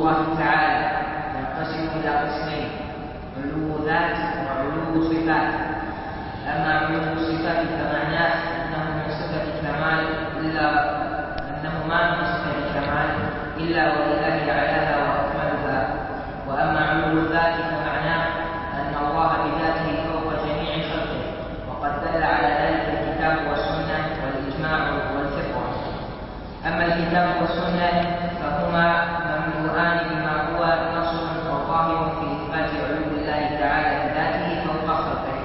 الله تعالى ينقسم إلى قسمين علو ذات وعلو صفات. أما علو الصفات فمعناه أنه من صفة الكمال إلا أنه ما من صفة الكمال إلا ولله أعلاها وأكملها. وأما علو الذات فمعناه أن الله بذاته فوق جميع خلقه وقد دل على ذلك الكتاب والسنة والإجماع والفطرة أما الكتاب والسنة فهما في إثبات علو الله تعالى بذاته فوق خلقه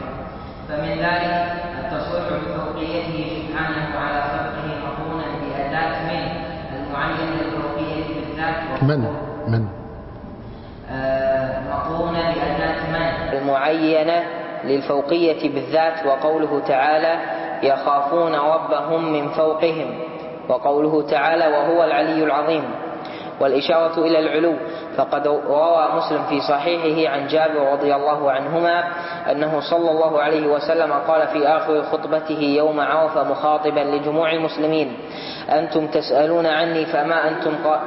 فمن ذلك التصريح بفوقيته سبحانه على خلقه مقرونا بأداة من المعينة للفوقية بالذات من؟ من؟ آه، مقرونة بأداة من المعينة للفوقية بالذات وقوله تعالى يخافون ربهم من فوقهم وقوله تعالى وهو العلي العظيم. والإشارة إلى العلو. فقد روى مسلم في صحيحه عن جابر رضي الله عنهما أنه صلى الله عليه وسلم قال في آخر خطبته يوم عرفة مخاطبا لجموع المسلمين أنتم تسألون عني فما أنتم قا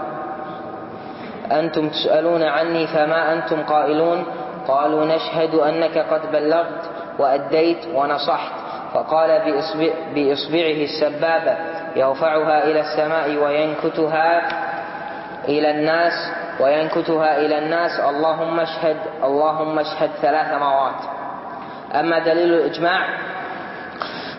أنتم تسألون عني فما أنتم قائلون؟ قالوا نشهد أنك قد بلغت وأديت ونصحت. فقال بإصبع بإصبعه السبابة يرفعها إلى السماء وينكتها إلى الناس وينكتها إلى الناس اللهم اشهد اللهم اشهد ثلاث مرات. أما دليل الإجماع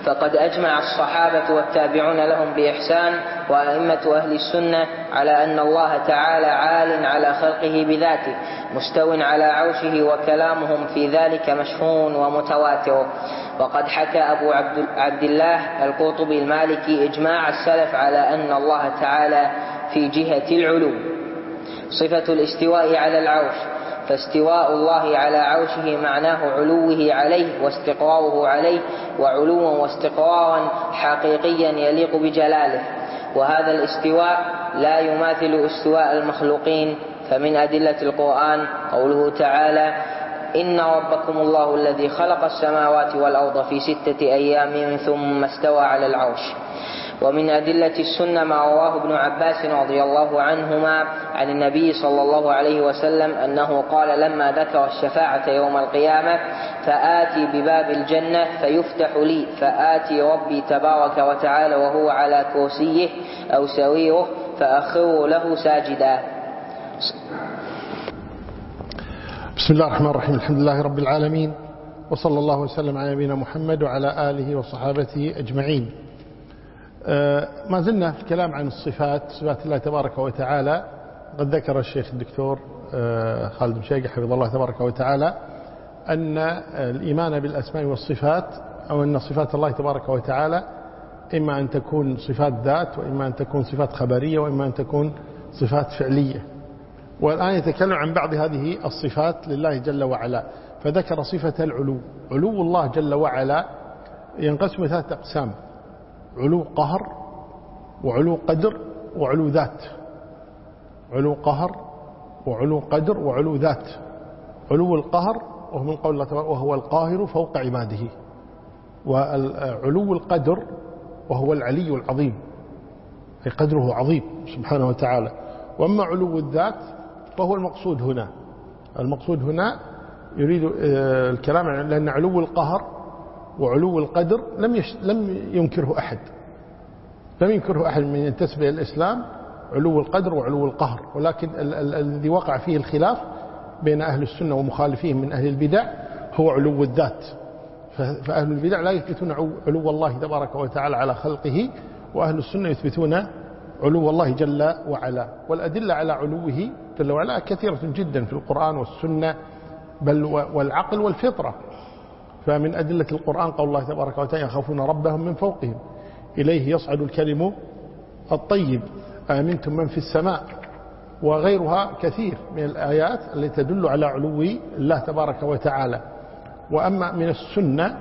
فقد أجمع الصحابة والتابعون لهم بإحسان وأئمة أهل السنة على أن الله تعالى عال على خلقه بذاته مستو على عرشه وكلامهم في ذلك مشهور ومتواتر. وقد حكى أبو عبد عبد الله القرطبي المالكي إجماع السلف على أن الله تعالى في جهة العلو صفة الاستواء على العرش فاستواء الله على عرشه معناه علوه عليه واستقراره عليه وعلوا واستقرارا حقيقيا يليق بجلاله. وهذا الاستواء لا يماثل استواء المخلوقين فمن أدلة القرآن قوله تعالى إن ربكم الله الذي خلق السماوات والأرض في ستة أيام ثم استوى على العرش. ومن أدلة السنة ما رواه ابن عباس رضي الله عنهما عن النبي صلى الله عليه وسلم أنه قال لما ذكر الشفاعة يوم القيامة فآتي بباب الجنة فيفتح لي فآتي ربي تبارك وتعالى وهو على كرسيه أو سريره فأخر له ساجدا. بسم الله الرحمن الرحيم. الحمد لله رب العالمين وصلى الله وسلم على نبينا محمد وعلى آله وصحابته أجمعين. آه، ما زلنا في الكلام عن الصفات صفات الله تبارك وتعالى. قد ذكر الشيخ الدكتور آه، خالد مشيقة حفظه الله تبارك وتعالى أن الإيمان بالأسماء والصفات أو أن صفات الله تبارك وتعالى إما أن تكون صفات ذات وإما أن تكون صفات خبرية وإما أن تكون صفات فعلية. والآن يتكلم عن بعض هذه الصفات لله جل وعلا. فذكر صفة العلو. علو الله جل وعلا ينقسم ثلاثة أقسام. علو قهر وعلو قدر وعلو ذات. علو قهر وعلو قدر وعلو ذات. علو القهر وهو من قول الله وهو القاهر فوق عباده. وعلو القدر وهو العلي العظيم. أي قدره عظيم سبحانه وتعالى. وأما علو الذات فهو المقصود هنا. المقصود هنا يريد آه، الكلام لأن علو القهر وعلو القدر لم لم ينكره أحد. لم ينكره أحد من ينتسب إلى الإسلام علو القدر وعلو القهر. ولكن الذي وقع فيه الخلاف بين أهل السنة ومخالفيهم من أهل البدع هو علو الذات. فأهل البدع لا يثبتون علو الله تبارك وتعالى على خلقه وأهل السنة يثبتون علو الله جل وعلا. والأدلة على علوه جل وعلا كثيرة جدا في القرآن والسنة بل والعقل والفطرة. فمن أدلة القرآن قول الله تبارك وتعالى يخافون ربهم من فوقهم. إليه يصعد الكلم الطيب آمنتم من في السماء؟ وغيرها كثير من الآيات التي تدل على علو الله تبارك وتعالى. وأما من السنة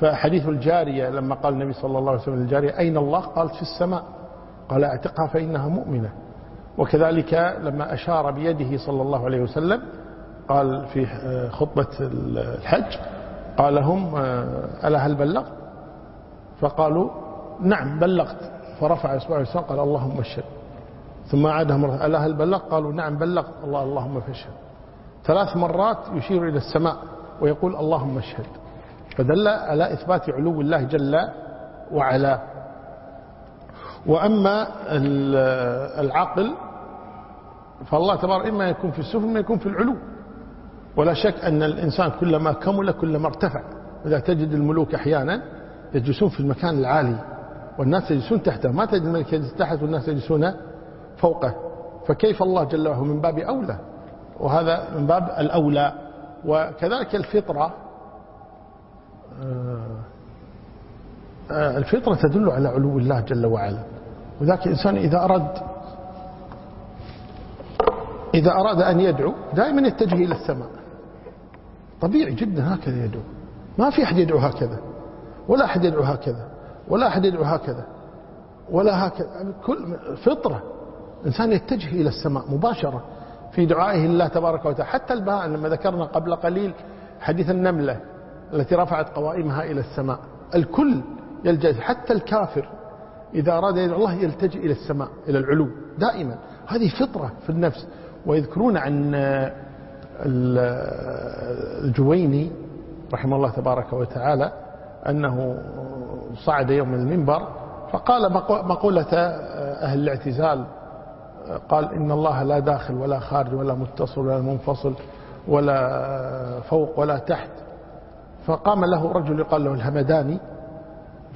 فحديث الجارية لما قال النبي صلى الله عليه وسلم الجارية أين الله؟ قالت في السماء. قال اعتقها فإنها مؤمنة. وكذلك لما أشار بيده صلى الله عليه وسلم قال في خطبة الحج قال لهم ألا هل بلغ فقالوا نعم بلغت. فرفع إصبعه السماء قال اللهم اشهد. ثم عادها مرة ألا هل بلغ قالوا نعم بلغت. الله اللهم فاشهد. ثلاث مرات يشير إلى السماء ويقول اللهم اشهد. فدل على إثبات علو الله جل وعلا. وأما العقل فالله تبارك إما يكون في السفل إما يكون في العلو. ولا شك أن الإنسان كلما كمل كلما ارتفع. إذا تجد الملوك أحيانا يجلسون في المكان العالي والناس يجلسون تحته. ما تجد الملك يجلس تحت والناس يجلسون فوقه. فكيف الله جل وعلا من باب أولى؟ وهذا من باب الأولى. وكذلك الفطرة. آه، آه، الفطرة تدل على علو الله جل وعلا. وذاك الإنسان إذا أراد إذا أراد أن يدعو دائما يتجه إلى السماء. طبيعي جدا هكذا يدعو. ما في أحد يدعو هكذا. ولا أحد يدعو هكذا. ولا أحد يدعو هكذا. ولا هكذا. كل فطرة. إنسان يتجه إلى السماء مباشرة. في دعائه لله تبارك وتعالى. حتى البهائم لما ذكرنا قبل قليل حديث النملة التي رفعت قوائمها إلى السماء. الكل يلجأ حتى الكافر إذا أراد يدعو الله يلتجئ إلى السماء إلى العلو دائما. هذه فطرة في النفس. ويذكرون عن الجويني رحمه الله تبارك وتعالى أنه صعد يوم المنبر فقال مقولة أهل الاعتزال قال إن الله لا داخل ولا خارج ولا متصل ولا منفصل ولا فوق ولا تحت. فقام له رجل يقال له الهمداني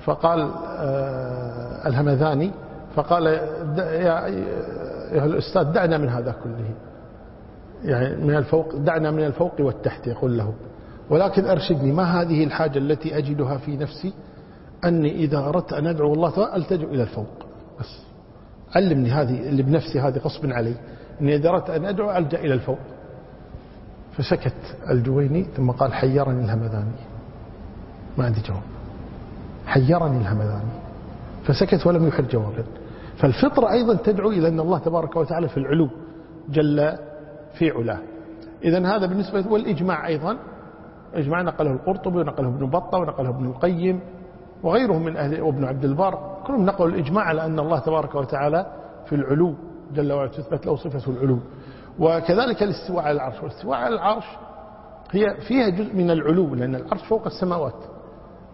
فقال آه، الهمذاني فقال يا أيها الأستاذ دعنا من هذا كله. يعني من الفوق دعنا من الفوق والتحت يقول له. ولكن أرشدني ما هذه الحاجة التي أجدها في نفسي؟ أني إذا أردت أن أدعو الله ألتجئ إلى الفوق. بس. علمني هذه اللي بنفسي هذه غصب علي. أني إذا أردت أن أدعو ألجأ إلى الفوق. فسكت الجويني ثم قال حيرني الهمذاني. ما عندي جواب. حيرني الهمذاني. فسكت ولم يحر جوابا. فالفطرة أيضا تدعو إلى أن الله تبارك وتعالى في العلو جل في علاه. إذا هذا بالنسبة والإجماع أيضا إجماع نقله القرطبي ونقله ابن بطة ونقله ابن القيم وغيرهم من أهل وابن عبد البر كلهم نقلوا الإجماع على أن الله تبارك وتعالى في العلو جل وعلا تثبت له صفة العلو. وكذلك الاستواء على العرش. والاستواء على العرش هي فيها جزء من العلو لأن العرش فوق السماوات.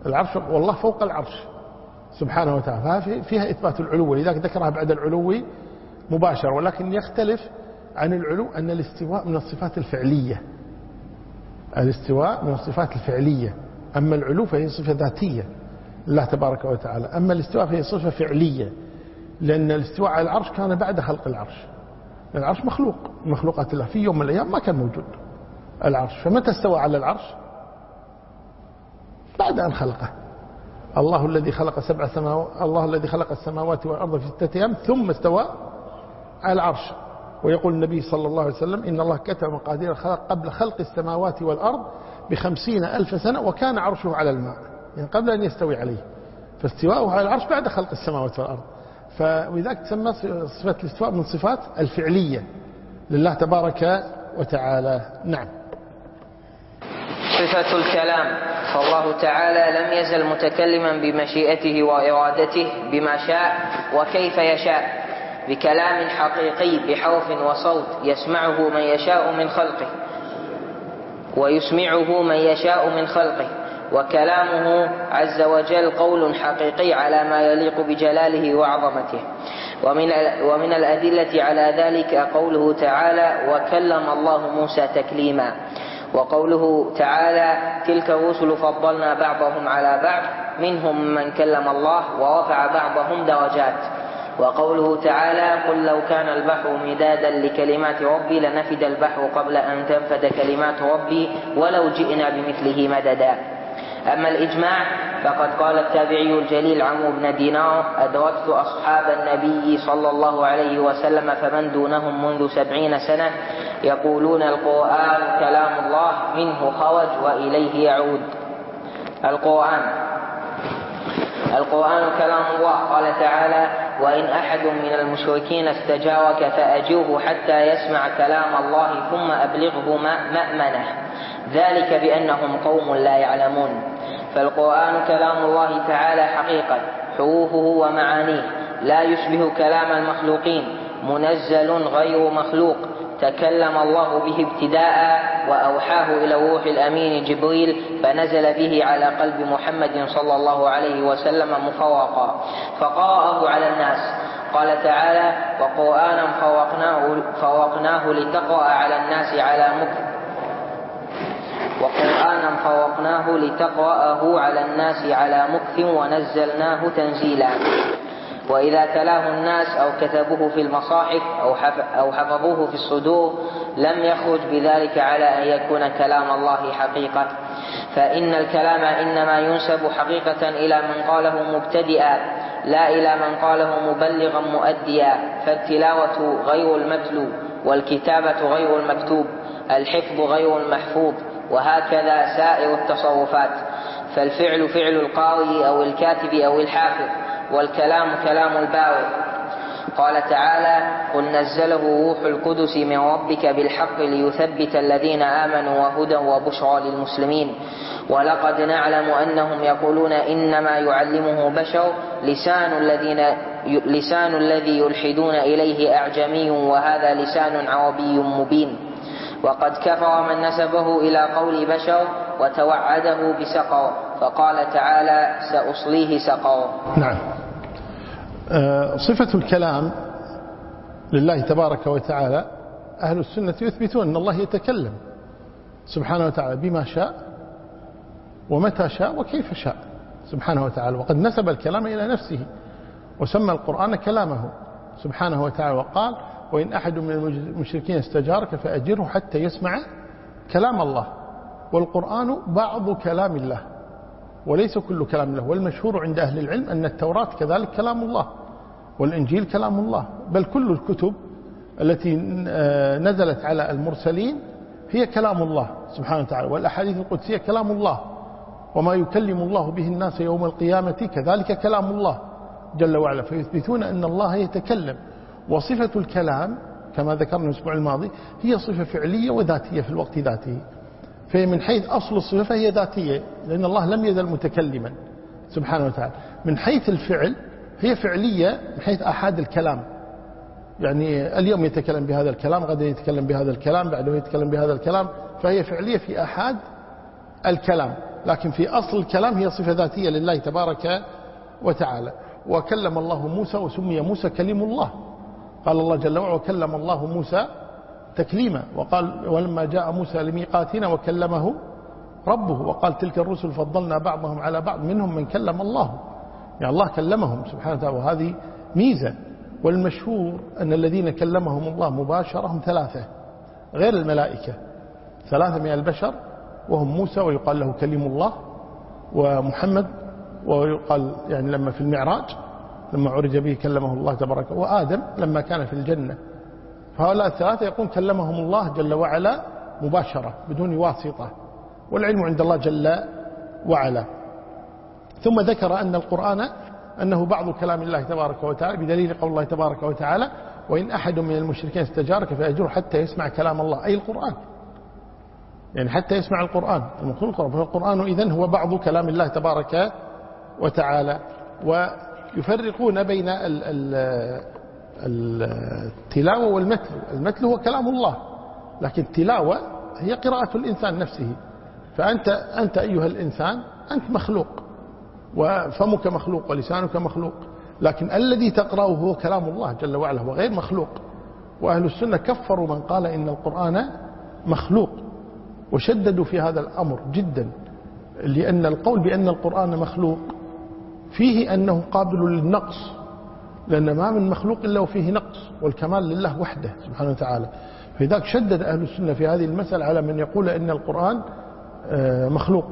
العرش والله فوق العرش. سبحانه وتعالى. فيها إثبات العلو ولذلك ذكرها بعد العلو مباشرة ولكن يختلف عن العلو أن الاستواء من الصفات الفعلية. الاستواء من الصفات الفعلية. أما العلو فهي صفة ذاتية الله تبارك وتعالى. أما الاستواء فهي صفة فعلية لأن الاستواء على العرش كان بعد خلق العرش. العرش مخلوق مخلوقات الله. في يوم من الأيام ما كان موجود العرش. فمتى استوى على العرش؟ بعد أن خلقه. الله الذي خلق سبع سماوات الله الذي خلق السماوات والأرض في ستة أيام ثم استوى على العرش. ويقول النبي صلى الله عليه وسلم إن الله كتب مقادير الخلق قبل خلق السماوات والأرض بخمسين ألف سنة وكان عرشه على الماء يعني قبل أن يستوي عليه. فاستواءه على العرش بعد خلق السماوات والأرض. فلذلك تسمى صفة الاستواء من صفات الفعلية لله تبارك وتعالى. نعم. صفة الكلام. فالله تعالى لم يزل متكلما بمشيئته وإرادته بما شاء وكيف يشاء بكلام حقيقي بحرف وصوت يسمعه من يشاء من خلقه ويسمعه من يشاء من خلقه وكلامه عز وجل قول حقيقي على ما يليق بجلاله وعظمته. ومن ومن الأدلة على ذلك قوله تعالى وكلم الله موسى تكليما وقوله تعالى تلك الرسل فضلنا بعضهم على بعض منهم من كلم الله ورفع بعضهم درجات. وقوله تعالى قل لو كان البحر مدادا لكلمات ربي لنفد البحر قبل أن تنفد كلمات ربي ولو جئنا بمثله مددا. أما الإجماع فقد قال التابعي الجليل عمرو بن دينار أدركت أصحاب النبي صلى الله عليه وسلم فمن دونهم منذ سبعين سنة يقولون القرآن كلام الله منه خرج وإليه يعود. القرآن. القرآن كلام الله. قال تعالى وإن أحد من المشركين استجارك فأجوه حتى يسمع كلام الله ثم أبلغه مأمنه. ذلك بأنهم قوم لا يعلمون. فالقرآن كلام الله تعالى حقيقة. حروفه ومعانيه. لا يشبه كلام المخلوقين. منزل غير مخلوق. تكلم الله به ابتداء وأوحاه إلى الروح الأمين جبريل فنزل به على قلب محمد صلى الله عليه وسلم مفرقا فقرأه على الناس. قال تعالى وقرآنا فرقناه, فرقناه لتقرأ على الناس على مكث وقرآنا فرقناه لتقرأه على الناس على مكث ونزلناه تنزيلا. وإذا تلاه الناس أو كتبوه في المصاحف أو حفظوه في الصدور لم يخرج بذلك على أن يكون كلام الله حقيقة. فإن الكلام إنما ينسب حقيقة إلى من قاله مبتدئا لا إلى من قاله مبلغا مؤديا. فالتلاوة غير المتلو والكتابة غير المكتوب الحفظ غير المحفوظ وهكذا سائر التصرفات. فالفعل فعل القارئ أو الكاتب أو الحافظ. والكلام كلام البارئ قال تعالى قل نزله روح القدس من ربك بالحق ليثبت الذين آمنوا وهدى وبشرى للمسلمين. ولقد نعلم أنهم يقولون إنما يعلمه بشر لسان الذين لسان الذي يلحدون إليه أعجمي وهذا لسان عربي مبين. وقد كفر من نسبه إلى قول بشر وتوعده بسقر. فقال تعالى سأصليه سقر نعم. آه، صفة الكلام لله تبارك وتعالى أهل السنة يثبتون أن الله يتكلم سبحانه وتعالى بما شاء ومتى شاء وكيف شاء سبحانه وتعالى. وقد نسب الكلام إلى نفسه وسمى القرآن كلامه سبحانه وتعالى وقال وإن أحد من المشركين استجارك فأجره حتى يسمع كلام الله. والقرآن بعض كلام الله. وليس كل كلام الله والمشهور عند أهل العلم أن التوراة كذلك كلام الله والإنجيل كلام الله. بل كل الكتب التي آه، نزلت على المرسلين هي كلام الله سبحانه وتعالى والأحاديث القدسية كلام الله. وما يكلم الله به الناس يوم القيامة كذلك كلام الله جل وعلا. فيثبتون أن الله يتكلم. وصفة الكلام كما ذكرنا الأسبوع الماضي هي صفة فعلية وذاتية في الوقت ذاته. فهي من حيث أصل الصفة فهي ذاتية لأن الله لم يزل متكلما سبحانه وتعالى. من حيث الفعل هي فعلية من حيث أحد الكلام. يعني اليوم يتكلم بهذا الكلام غدا يتكلم بهذا الكلام بعده يتكلم بهذا الكلام فهي فعلية في أحد الكلام. لكن في أصل الكلام هي صفة ذاتية لله تبارك وتعالى. وكلم الله موسى وسمي موسى كلم الله. قال الله جل وعلا وكلم الله موسى تكليما وقال ولما جاء موسى لميقاتنا وكلمه ربه وقال تلك الرسل فضلنا بعضهم على بعض منهم من كلم الله. يعني الله كلمهم سبحانه وتعالى وهذه ميزة. والمشهور أن الذين كلمهم الله مباشرة هم ثلاثة غير الملائكة ثلاثة من البشر وهم موسى ويقال له كلم الله ومحمد ويقال يعني لما في المعراج لما عرج به كلمه الله تبارك وآدم لما كان في الجنة. فهؤلاء الثلاثة يقول كلمهم الله جل وعلا مباشرة بدون واسطة والعلم عند الله جل وعلا. ثم ذكر أن القرآن أنه بعض كلام الله تبارك وتعالى بدليل قول الله تبارك وتعالى وإن أحد من المشركين استجارك فأجره حتى يسمع كلام الله. أي القرآن. يعني حتى يسمع القرآن. المخلوق فالقرآن إذن هو بعض كلام الله تبارك وتعالى. ويفرقون بين التلاوة والمتل المتل هو كلام الله لكن التلاوة هي قراءة الإنسان نفسه. فأنت أنت أيها الإنسان أنت مخلوق وفمك مخلوق ولسانك مخلوق. لكن الذي تقرأه هو كلام الله جل وعلا هو غير مخلوق. وأهل السنة كفروا من قال إن القرآن مخلوق وشددوا في هذا الأمر جدا لأن القول بأن القرآن مخلوق فيه أنه قابل للنقص. لأن ما من مخلوق إلا وفيه نقص والكمال لله وحده سبحانه وتعالى. فذلك شدد أهل السنة في هذه المسألة على من يقول إن القرآن آه، مخلوق.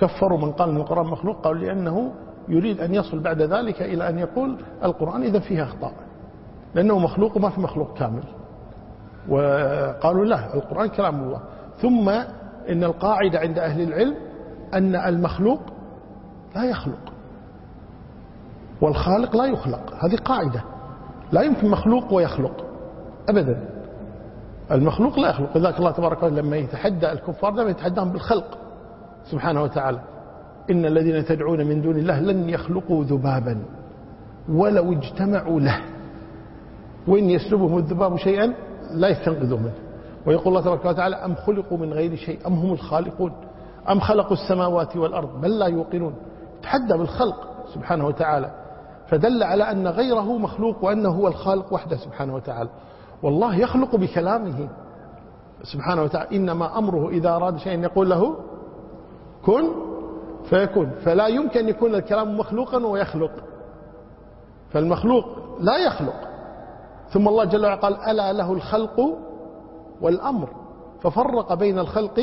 كفروا من قال أن القرآن مخلوق قالوا لأنه يريد أن يصل بعد ذلك إلى أن يقول القرآن إذا فيه أخطاء. لأنه مخلوق وما في مخلوق كامل. وقالوا لا القرآن كلام الله. ثم إن القاعدة عند أهل العلم أن المخلوق لا يخلق. والخالق لا يخلق. هذه قاعدة. لا يمكن مخلوق ويخلق. أبدا. المخلوق لا يخلق. لذلك الله تبارك وتعالى لما يتحدى الكفار لما يتحداهم بالخلق سبحانه وتعالى. إن الذين تدعون من دون الله لن يخلقوا ذبابا ولو اجتمعوا له. وإن يسلبهم الذباب شيئا لا يستنقذوا منه. ويقول الله تبارك وتعالى أم خلقوا من غير شيء؟ أم هم الخالقون؟ أم خلقوا السماوات والأرض؟ بل لا يوقنون. تحدى بالخلق سبحانه وتعالى. فدل على أن غيره مخلوق وأنه هو الخالق وحده سبحانه وتعالى. والله يخلق بكلامه سبحانه وتعالى. إنما أمره إذا أراد شيئا يقول له كن فيكون. فلا يمكن يكون الكلام مخلوقا ويخلق. فالمخلوق لا يخلق. ثم الله جل وعلا قال ألا له الخلق والأمر. ففرق بين الخلق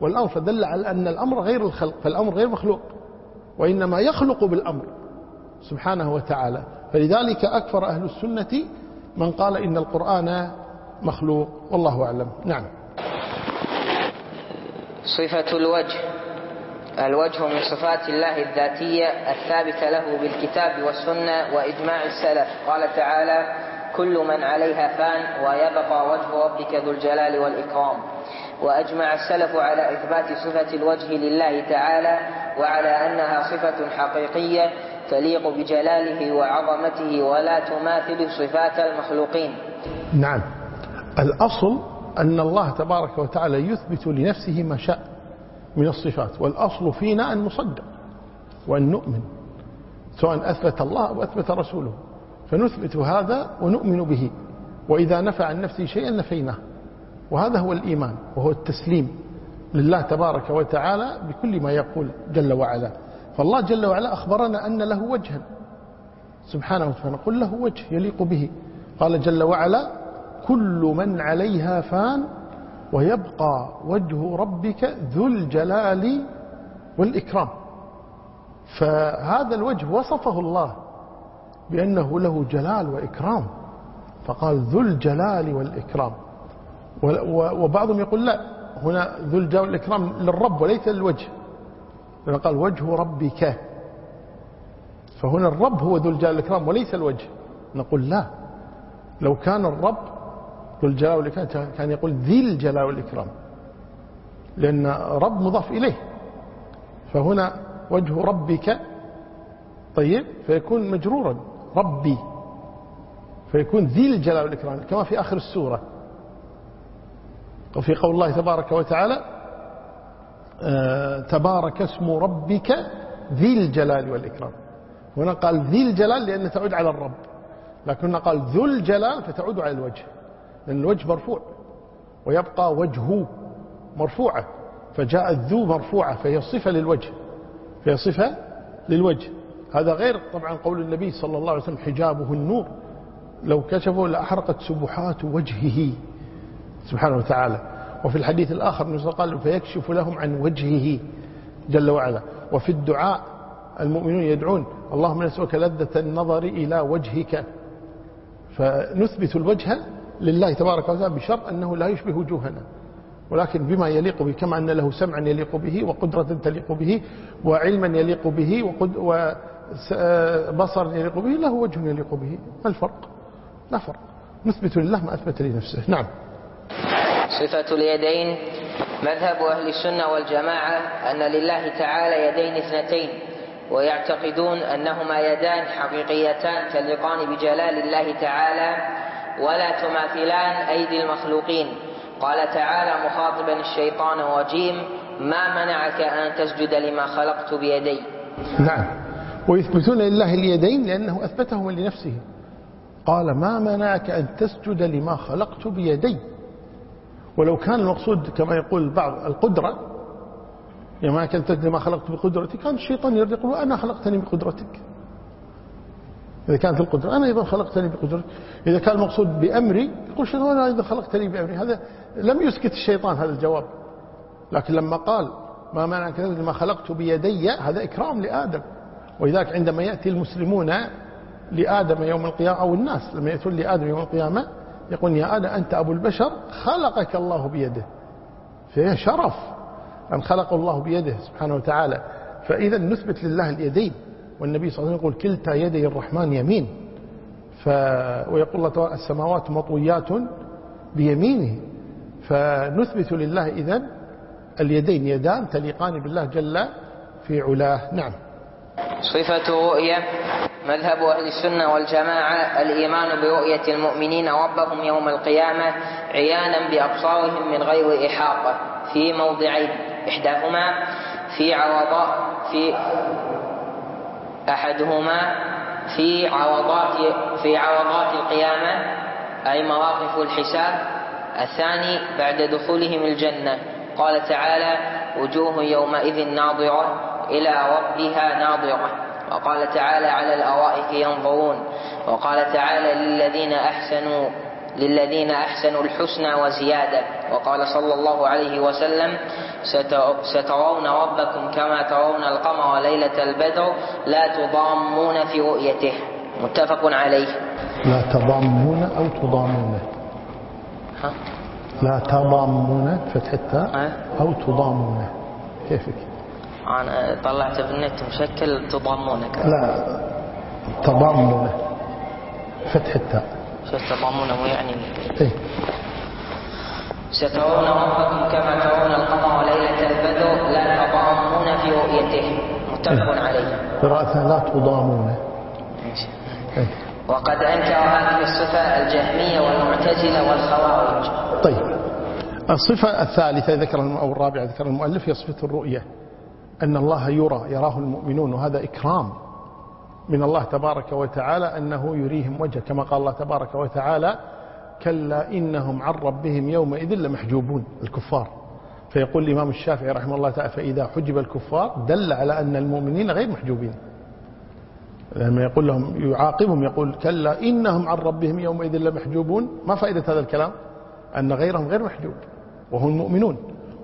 والأمر. فدل على أن الأمر غير الخلق. فالأمر غير مخلوق. وإنما يخلق بالأمر. سبحانه وتعالى. فلذلك أكثر أهل السنة من قال إن القرآن مخلوق. والله أعلم. نعم. صفة الوجه. الوجه من صفات الله الذاتية الثابتة له بالكتاب والسنة وإجماع السلف. قال تعالى كل من عليها فان ويبقى وجه ربك ذو الجلال والإكرام. وأجمع السلف على إثبات صفة الوجه لله تعالى وعلى أنها صفة حقيقية تليق بجلاله وعظمته ولا تماثل صفات المخلوقين. نعم. الأصل أن الله تبارك وتعالى يثبت لنفسه ما شاء من الصفات والأصل فينا أن نصدق وأن نؤمن سواء أثبت الله أو أثبت رسوله. فنثبت هذا ونؤمن به وإذا نفع عن نفسه شيئا نفيناه. وهذا هو الإيمان وهو التسليم لله تبارك وتعالى بكل ما يقول جل وعلا. فالله جل وعلا أخبرنا أن له وجها. سبحانه وتعالى قل له وجه يليق به. قال جل وعلا كل من عليها فان ويبقى وجه ربك ذو الجلال والإكرام. فهذا الوجه وصفه الله بأنه له جلال وإكرام. فقال ذو الجلال والإكرام. وبعضهم يقول لا هنا ذو الجلال والإكرام للرب وليس للوجه. لأنه قال وجه ربك. فهنا الرب هو ذو الجلال والإكرام وليس الوجه. نقول لا. لو كان الرب ذو الجلال والإكرام كان يقول ذي الجلال والإكرام. لأن رب مضاف إليه. فهنا وجه ربك طيب فيكون مجرورا. ربي. فيكون ذي الجلال والإكرام كما في آخر السورة. وفي قول الله تبارك وتعالى تبارك اسم ربك ذي الجلال والإكرام. هنا قال ذي الجلال لأنه تعود على الرب. لكن قال ذو الجلال فتعود على الوجه. لأن الوجه مرفوع. ويبقى وجهه مرفوعة. فجاء الذو مرفوعة. فهي صفة للوجه. فهي صفة للوجه. هذا غير طبعا قول النبي صلى الله عليه وسلم حجابه النور. لو كشفه لأحرقت سبحات وجهه. سبحانه وتعالى. وفي الحديث الآخر قال فيكشف لهم عن وجهه جل وعلا. وفي الدعاء المؤمنون يدعون اللهم نسألك لذة النظر إلى وجهك. فنثبت الوجه لله تبارك وتعالى بشرط أنه لا يشبه وجوهنا. ولكن بما يليق به كما أن له سمعا يليق به وقدرة تليق به وعلما يليق به وبصرا يليق به له وجه يليق به. ما الفرق؟ لا فرق. نثبت لله ما أثبت لنفسه. نعم. صفة اليدين مذهب أهل السنة والجماعة أن لله تعالى يدين اثنتين ويعتقدون أنهما يدان حقيقيتان تليقان بجلال الله تعالى ولا تماثلان أيدي المخلوقين. قال تعالى مخاطبا الشيطان وجيم ما منعك أن تسجد لما خلقت بيدي؟ نعم. ويثبتون لله اليدين لأنه أثبتهما لنفسه. قال ما منعك أن تسجد لما خلقت بيدي؟ ولو كان المقصود كما يقول البعض القدرة يا ما كنت لما خلقت بقدرتي كان الشيطان يرد يقول أنا خلقتني بقدرتك. إذا كانت القدرة أنا أيضا خلقتني بقدرتك. إذا كان المقصود بأمري يقول الشيطان أنا أيضا خلقتني بأمري. هذا لم يسكت الشيطان هذا الجواب. لكن لما قال ما معنى كذا لما خلقت بيدي هذا إكرام لآدم. ولذلك عندما يأتي المسلمون لآدم يوم القيامة أو الناس لما يأتون لآدم يوم القيامة يقول يا آدم أنت أبو البشر خلقك الله بيده. فهي شرف أن خلق الله بيده سبحانه وتعالى. فإذا نثبت لله اليدين والنبي صلى الله عليه وسلم يقول كلتا يدي الرحمن يمين. ف... ويقول الله تعالى السماوات مطويات بيمينه. فنثبت لله إذن اليدين يدان تليقان بالله جل في علاه. نعم. صفة رؤية. مذهب أهل السنة والجماعة الإيمان برؤية المؤمنين ربهم يوم القيامة عيانا بأبصارهم من غير إحاطة. في موضعين إحداهما في عرضاء في أحدهما في عرضات في عرضات القيامة أي مواقف الحساب. الثاني بعد دخولهم الجنة. قال تعالى وجوه يومئذ ناظرة إلى ربها ناظرة. وقال تعالى على الأرائك ينظرون وقال تعالى للذين أحسنوا للذين أحسنوا الحسنى وزيادة وقال صلى الله عليه وسلم سترون ربكم كما ترون القمر ليلة البدر لا تضامون في رؤيته متفق عليه لا تضامون أو تضامون ها؟ لا تضامون فتح التاء أه؟ أو تضامون كيفك أنا طلعت في النت مشكل تضامونك لا تضامون فتح التاء. شو تضامون مو يعني؟ إيه. سترون ربكم كما ترون القمر ليلة البدر لا تضامون في رؤيته. متفق عليه. قراءة لا تضامون إيه. وقد أنكر هذه الصفة الجهمية والمعتزلة والخوارج. طيب. الصفة الثالثة ذكر أو الرابعة ذكر المؤلف هي صفة الرؤية. أن الله يرى يراه المؤمنون وهذا إكرام من الله تبارك وتعالى أنه يريهم وجه كما قال الله تبارك وتعالى كلا إنهم عن ربهم يومئذ لمحجوبون الكفار. فيقول الإمام الشافعي رحمه الله تعالى فإذا حجب الكفار دل على أن المؤمنين غير محجوبين. لما يقول لهم يعاقبهم يقول كلا إنهم عن ربهم يومئذ لمحجوبون. ما فائدة هذا الكلام؟ أن غيرهم غير محجوب وهم المؤمنون.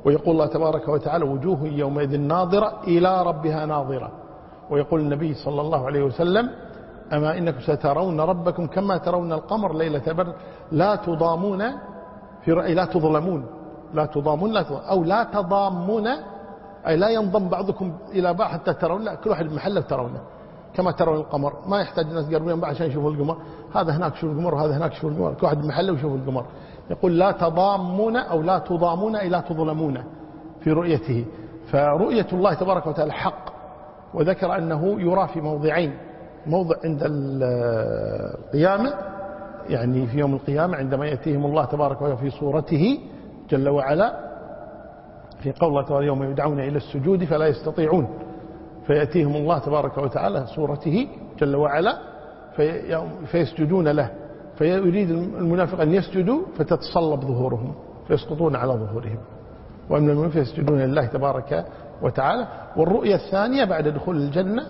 ويقول الله تبارك وتعالى وجوه يومئذ ناظرة إلى ربها ناظرة. ويقول النبي صلى الله عليه وسلم أما إنكم سترون ربكم كما ترون القمر ليلة بدر لا تضامون في رأي لا تظلمون لا تضامون لا تضامون أو لا تضامون أي لا ينضم بعضكم إلى بعض حتى ترون لا كل واحد بمحله ترونه. كما ترون القمر ما يحتاج الناس يقربون بعض عشان يشوفوا القمر هذا هناك يشوف القمر وهذا هناك يشوف القمر كل واحد بمحله ويشوف القمر. يقول لا تضامون أو لا تضامون أي لا تظلمون في رؤيته. فرؤية الله تبارك وتعالى حق وذكر أنه يرى في موضعين موضع عند القيامة يعني في يوم القيامة عندما يأتيهم الله تبارك وتعالى في صورته جل وعلا في قول الله تعالى يوم يدعون إلى السجود فلا يستطيعون. فيأتيهم الله تبارك وتعالى صورته جل وعلا في فيسجدون له. فيريد المنافق أن يسجدوا فتتصلب ظهورهم فيسقطون على ظهورهم. وأما المؤمنين فيسجدون لله تبارك وتعالى. والرؤية الثانية بعد دخول الجنة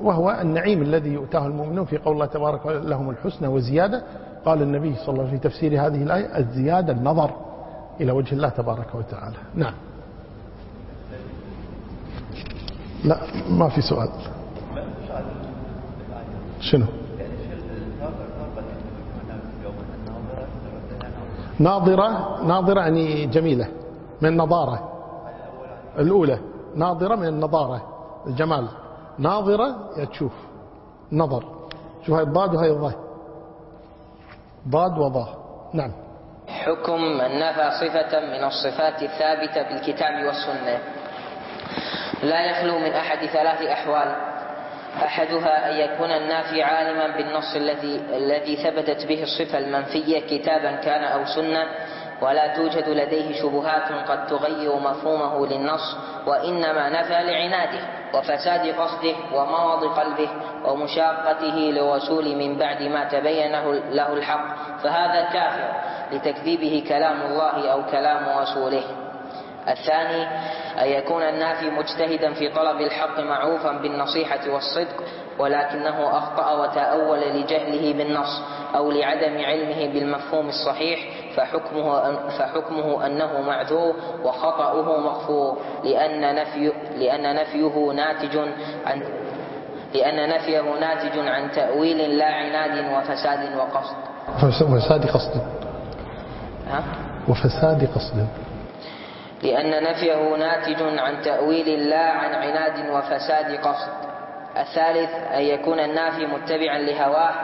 وهو النعيم الذي يؤتاه المؤمنون في قول الله تبارك لهم الحسنى وزيادة. قال النبي صلى الله عليه وسلم في تفسير هذه الآية الزيادة النظر إلى وجه الله تبارك وتعالى. نعم. لا ما في سؤال. شنو؟ ناظرة ناظرة يعني جميلة من النظارة الأولى ناظرة من النظارة الجمال. ناظرة تشوف نظر. شوف هاي الضاد وهاي الضاء ضاد وضاء. نعم. حكم نفى صفة من الصفات الثابتة بالكتاب والسنة. لا يخلو من أحد ثلاث أحوال. أحدها أن يكون النافي عالما بالنص الذي الذي ثبتت به الصفة المنفية كتابا كان أو سنة ولا توجد لديه شبهات قد تغير مفهومه للنص وإنما نفى لعناده وفساد قصده ومرض قلبه ومشاقته للرسول من بعد ما تبين له الحق فهذا كافر لتكذيبه كلام الله أو كلام رسوله. الثاني أن يكون النافي مجتهدا في طلب الحق معروفا بالنصيحة والصدق ولكنه أخطأ وتأول لجهله بالنص أو لعدم علمه بالمفهوم الصحيح فحكمه, فحكمه أنه معذور وخطأه مغفور لأن, نفي لأن نفيه ناتج عن لأن نفيه ناتج عن تأويل لا عناد وفساد وقصد. وفساد قصد. ها؟ وفساد قصد. لأن نفيه ناتج عن تأويل لا عن عناد وفساد قصد. الثالث أن يكون النافي متبعا لهواه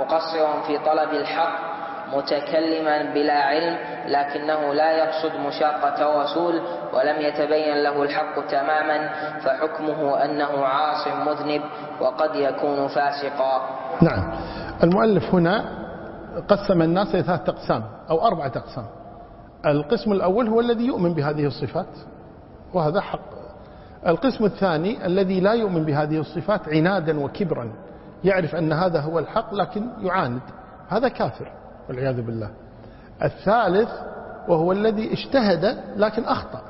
مقصرا في طلب الحق متكلما بلا علم لكنه لا يقصد مشاقة الرسول ولم يتبين له الحق تماما فحكمه أنه عاص مذنب وقد يكون فاسقا. نعم. المؤلف هنا قسم الناس إلى ثلاثة أقسام أو أربعة أقسام. القسم الأول هو الذي يؤمن بهذه الصفات وهذا حق. القسم الثاني الذي لا يؤمن بهذه الصفات عنادا وكبرا يعرف أن هذا هو الحق لكن يعاند هذا كافر والعياذ بالله. الثالث وهو الذي اجتهد لكن أخطأ.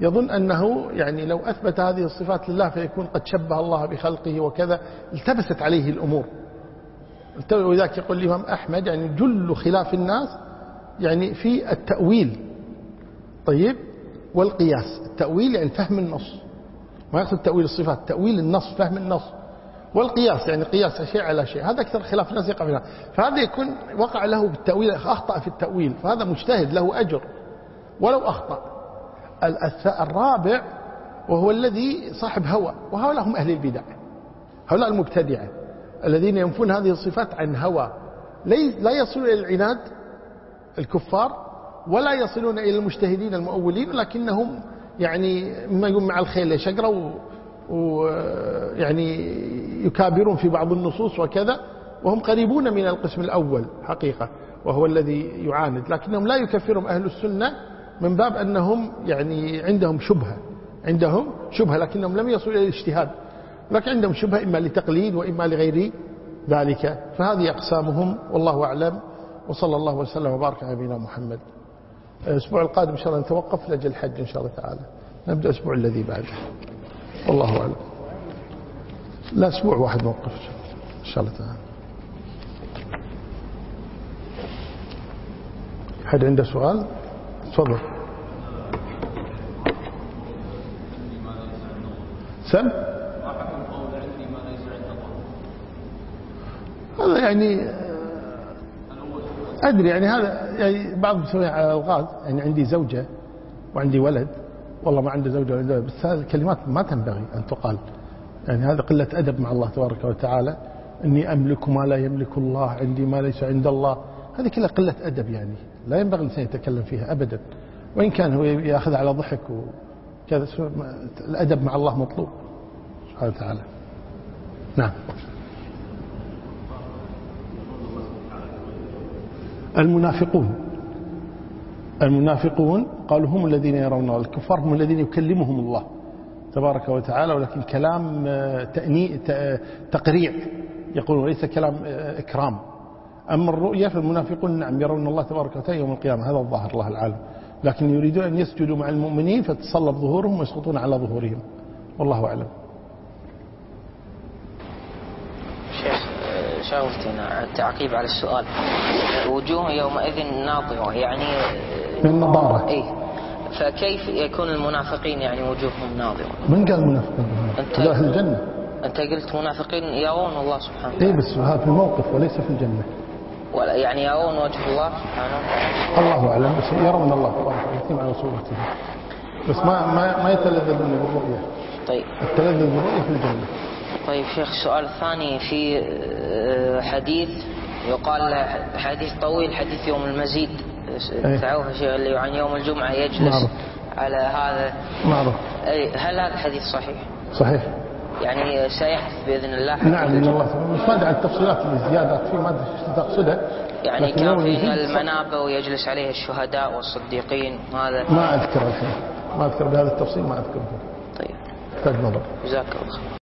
يظن أنه يعني لو أثبت هذه الصفات لله فيكون قد شبه الله بخلقه وكذا التبست عليه الأمور. وذاك يقول الإمام أحمد يعني جل خلاف الناس يعني في التأويل. طيب والقياس. التأويل يعني فهم النص. ما يقصد تأويل الصفات تأويل النص فهم النص. والقياس يعني قياس شيء على شيء. هذا أكثر خلاف الناس يقع فيها. فهذا يكون وقع له بالتأويل أخطأ في التأويل. فهذا مجتهد له أجر. ولو أخطأ. الرابع وهو الذي صاحب هوى. وهؤلاء هم أهل البدع. هؤلاء المبتدعة الذين ينفون هذه الصفات عن هوى. لا يصلون إلى العناد الكفار ولا يصلون إلى المجتهدين المؤولين لكنهم يعني مما يقول مع الخيل شجرة ويعني يكابرون في بعض النصوص وكذا وهم قريبون من القسم الأول حقيقة وهو الذي يعاند. لكنهم لا يكفرهم أهل السنة من باب أنهم يعني عندهم شبهة عندهم شبهة لكنهم لم يصلوا إلى الاجتهاد لكن عندهم شبهة إما لتقليد وإما لغير ذلك. فهذه أقسامهم والله أعلم. وصلى الله وسلم وبارك على نبينا محمد. الأسبوع القادم إن شاء الله نتوقف لأجل الحج إن شاء الله تعالى. نبدأ الأسبوع الذي بعده. والله أعلم. لا أسبوع واحد نوقف إن شاء الله. تعالى. حد عنده سؤال؟ تفضل. سم؟ هذا يعني أدري يعني هذا يعني بعض بيسوي على الغاز يعني عندي زوجة وعندي ولد والله ما عنده زوجة ولا بس هذه الكلمات ما تنبغي أن تقال. يعني هذا قلة أدب مع الله تبارك وتعالى إني أملك ما لا يملك الله عندي ما ليس عند الله. هذه كلها قلة أدب يعني لا ينبغي الإنسان يتكلم فيها أبدا. وإن كان هو يأخذ على ضحك وكذا الأدب مع الله مطلوب. سبحانه وتعالى. نعم. المنافقون. المنافقون قالوا هم الذين يرون الكفار هم الذين يكلمهم الله تبارك وتعالى ولكن كلام آه، تأني تقريع. يقولون ليس كلام آه، إكرام. أما الرؤية فالمنافقون نعم يرون الله تبارك وتعالى يوم القيامة هذا الظاهر الله العالم. لكن يريدون أن يسجدوا مع المؤمنين فتصلب ظهورهم ويسقطون على ظهورهم. والله أعلم. شاورتنا التعقيب على السؤال. وجوه يومئذ ناظرة يعني من نظارة. إيه. فكيف يكون المنافقين يعني وجوههم ناظرة؟ من قال منافقين؟ أنت أهل الجنة. أنت قلت منافقين يرون الله سبحانه وتعالى. إيه بس هذا في الموقف وليس في الجنة. ولا يعني يرون وجه الله سبحانه الله أعلم بس يرون الله وتعالى. على صورته. بس ما ما ما يتلذذون بالرؤية. طيب. التلذذ بالرؤية في الجنة. طيب شيخ السؤال الثاني في آه، حديث يقال حديث طويل حديث يوم المزيد. إيه. تعرف شيخ اللي عن يوم الجمعة يجلس معروف. على هذا. معروف. هل هذا الحديث صحيح؟ صحيح. يعني سيحدث بإذن الله؟ نعم إن الله مش ما عن التفصيلات الزيادات في ما تقصدها يعني كان في المنابر ويجلس عليه الشهداء والصديقين هذا ما أذكر الحين. ما أذكر بهذا التفصيل ما أذكره طيب. تفضل جزاك الله